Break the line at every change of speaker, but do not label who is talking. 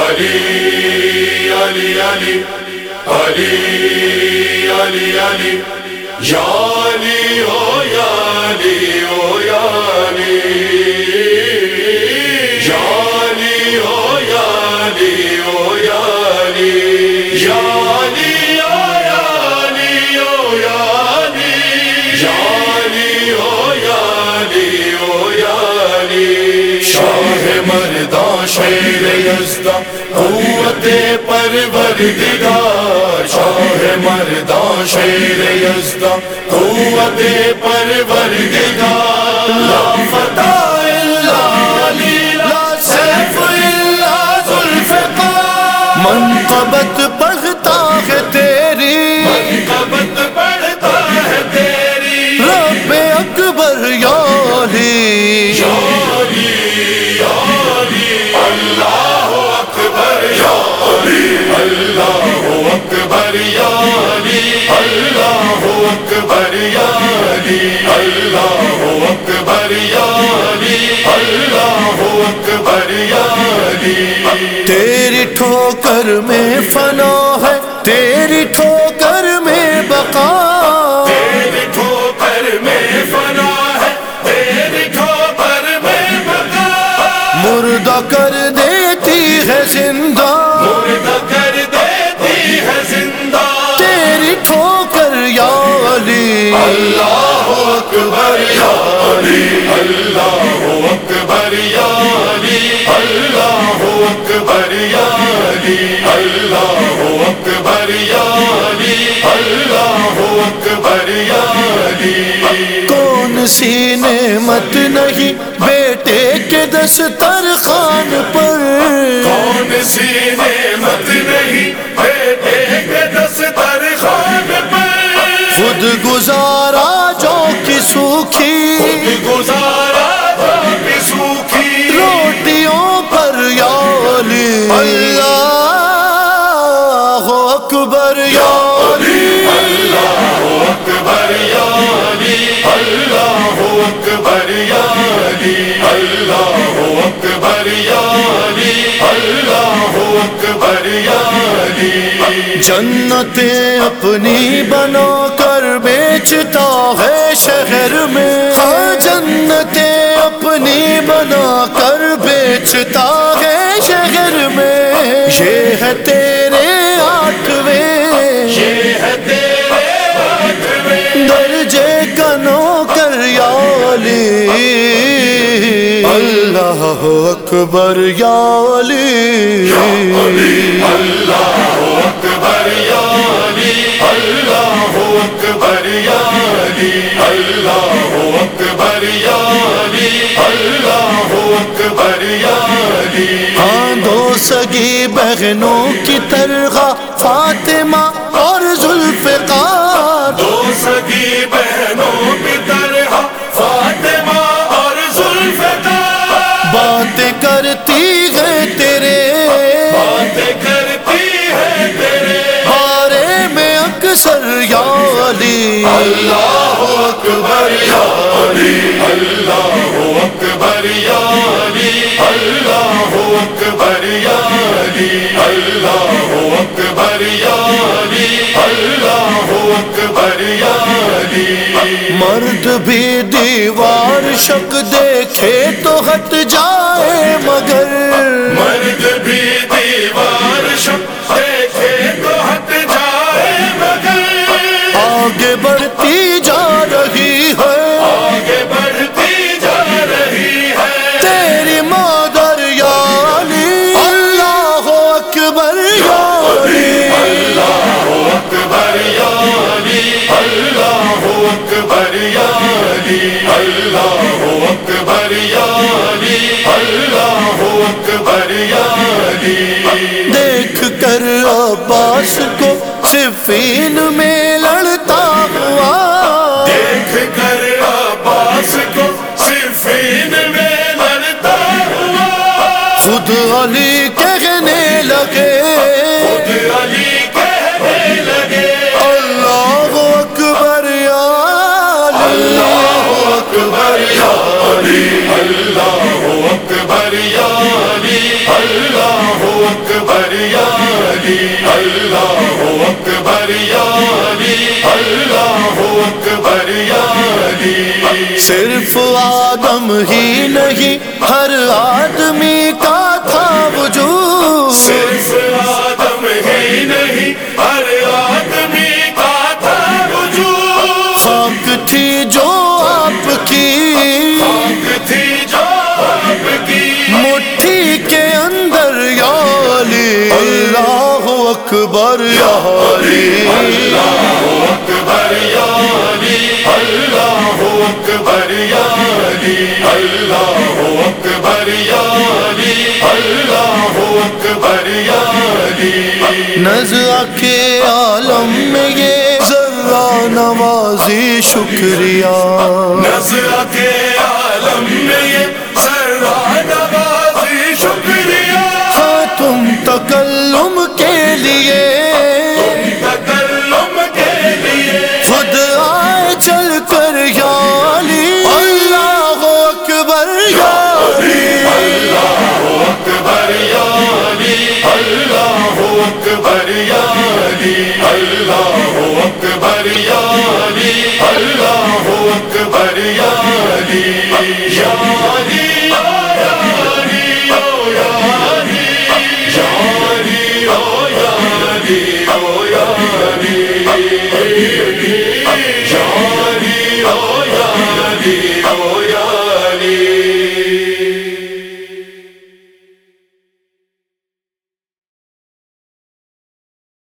علی علی علی علی علی علی یالی ہو یالی ہو یالی یالی مردان شیر یزدہ قوت پروردگار، شاہ مردان شیر یزدہ قوت پروردگار. لا فتح الا علی لا سیف الا ذوالفقار.
منقبت پر تیری ٹھوکر میں فنا ہے تیری ٹھوکر میں بقا۔
تیری ٹھوکر میں فنا ہے تیری ٹھوکر میں بقا۔
مردہ کر دیتی ہے زندہ۔
مردہ کر دیتی ہے زندہ۔
تیری ٹھوکر
اللہ اکبر یالی اللہ اللہ اکبر یالی اللہ اکبر یالی
کون سی نعمت نہیں بیٹے کے دسترخوان پر؟
کون سی نعمت نہیں بیٹے کے دسترخوان پر؟
خود گزارا جو کی سوکھی
گزارا
جنتیں اپنی بنا کر بیچتا ہے شہر میں۔ ہاں، جنتیں اپنی بنا کر بیچتا ہے شہر میں۔ یہ ہے تیرے اللہ اکبر یالی
اللہ اکبر یالی اللہ اکبر یالی اللہ اکبر یالی اللہ اکبر یالی
ہاں دو سگی بہنوں کی طرح فاطمہ
اللہ اکبر یالی اللہ اکبر یالی اللہ اکبر یالی اللہ اکبر یالی اللہ اکبر یالی
مرد بھی دیوار شک دیکھے تو ہٹ جائے دیکھ کر عباس کو صفین میں لڑتا ہوا۔
دیکھ کر عباس کو صفین میں لڑتا ہوا۔
خود علی
یا علی اللہ اکبر یا علی اللہ اکبر یا علی
صرف آدم ہی نہیں ہر آدمی کا تھا وجود۔
صرف آدم ہی نہیں ہر
اکبر یا علی
اکبر یا علی اللہ اکبر یا علی اللہ اکبر یا علی اللہ اکبر یا علی
نظر کے عالم میں یہ ذرا نوازی شکریہ
نظر کے